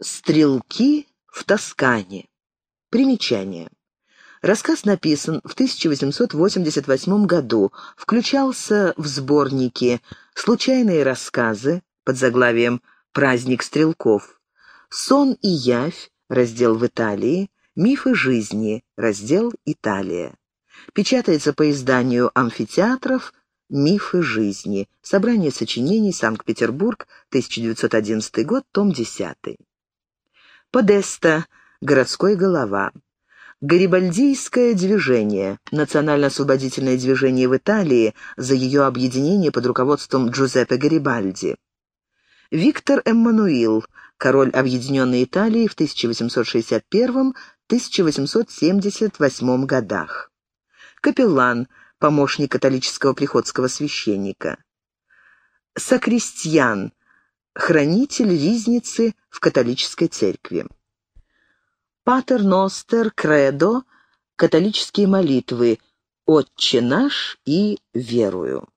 Стрелки в Тоскане. Примечание. Рассказ написан в 1888 году, включался в сборники «Случайные рассказы» под заглавием «Праздник стрелков», «Сон и явь», раздел в Италии, «Мифы жизни», раздел «Италия». Печатается по изданию «Амфитеатров», «Мифы жизни», собрание сочинений, Санкт-Петербург, 1911 год, том 10. Подеста, городской голова. Гарибальдийское движение, национально-освободительное движение в Италии за ее объединение под руководством Джузеппе Гарибальди. Виктор Эммануил, король Объединенной Италии в 1861-1878 годах. Капеллан, помощник католического приходского священника. Сакристьян, хранитель ризницы в католической церкви. Патер Ностер, Кредо, католические молитвы «Отче наш» и «Верую».